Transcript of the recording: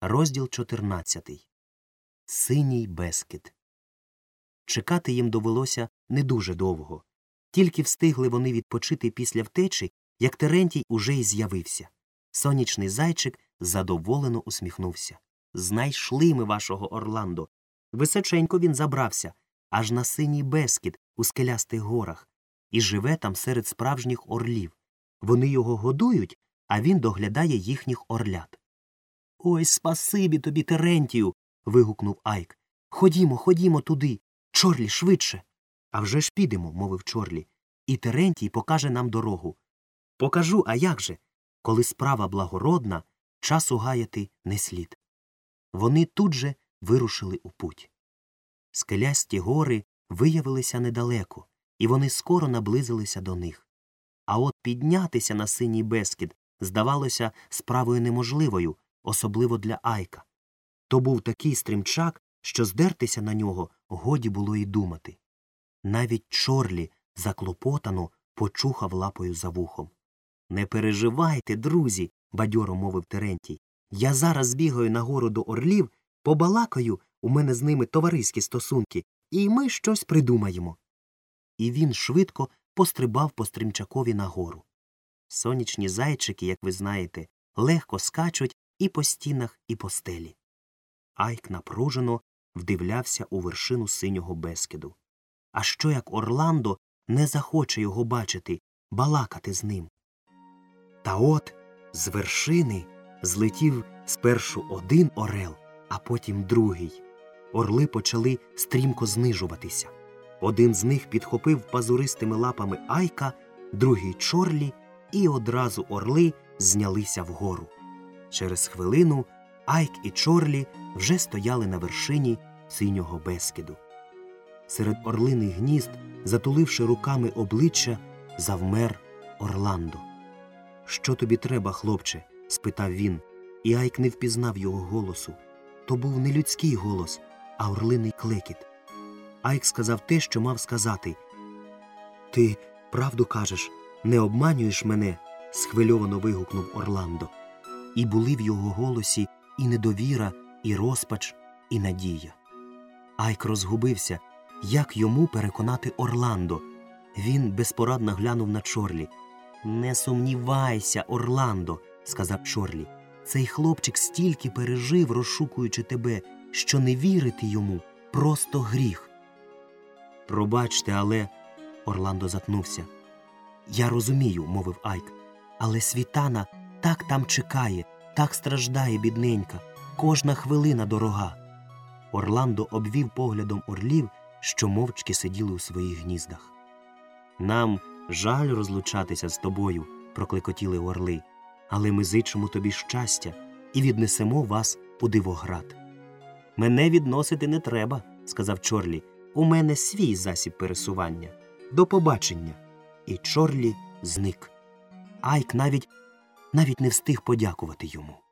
Розділ 14. Синій безкид. Чекати їм довелося не дуже довго. Тільки встигли вони відпочити після втечі, як Терентій уже й з'явився. Сонячний зайчик задоволено усміхнувся. Знайшли ми вашого Орландо. Височенько він забрався, аж на синій безкід у скелястих горах, і живе там серед справжніх орлів. Вони його годують, а він доглядає їхніх орлят. Ой, спасибі тобі, Терентію. вигукнув Айк. Ходімо, ходімо туди. Чорлі, швидше. «А вже ж підемо, мовив Чорлі. І Терентій покаже нам дорогу. Покажу, а як же? Коли справа благородна, часу гаяти не слід. Вони тут же вирушили у путь. Скелясті гори виявилися недалеко, і вони скоро наблизилися до них. А от піднятися на синій безкід здавалося справою неможливою, особливо для Айка. То був такий стрімчак, що здертися на нього годі було й думати. Навіть Чорлі заклопотано почухав лапою за вухом. Не переживайте, друзі, бадьоро мовив Терентій. Я зараз бігаю нагору до орлів, побалакаю, у мене з ними товариські стосунки, і ми щось придумаємо. І він швидко пострибав по стрімчакові нагору. Сонячні зайчики, як ви знаєте, легко скачуть і по стінах, і по стелі. Айк напружено вдивлявся у вершину синього безкиду. А що як Орландо не захоче його бачити, балакати з ним? Та от з вершини злетів спершу один орел, а потім другий. Орли почали стрімко знижуватися. Один з них підхопив пазуристими лапами Айка, другий чорлі, і одразу орли знялися вгору. Через хвилину Айк і Чорлі вже стояли на вершині синього безкиду. Серед орлиних гнізд, затуливши руками обличчя, завмер Орландо. Що тобі треба, хлопче? спитав він, і Айк не впізнав його голосу. То був не людський голос, а орлиний клекіт. Айк сказав те, що мав сказати. Ти правду кажеш, не обманюєш мене? схвильовано вигукнув Орландо. І були в його голосі і недовіра, і розпач, і надія. Айк розгубився, як йому переконати Орландо. Він безпорадно глянув на Чорлі. Не сумнівайся, Орландо, сказав Чорлі. Цей хлопчик стільки пережив, розшукуючи тебе, що не вірити йому просто гріх. Пробачте, але. Орландо затнувся. Я розумію, мовив Айк, але світана так там чекає, так страждає, бідненька, кожна хвилина дорога. Орландо обвів поглядом орлів, що мовчки сиділи у своїх гніздах. Нам жаль розлучатися з тобою, проклекотіли орли, але ми зичимо тобі щастя і віднесемо вас у дивоград. Мене відносити не треба, сказав Чорлі. У мене свій засіб пересування. До побачення. І Чорлі зник. Айк навіть навіть не встиг подякувати йому.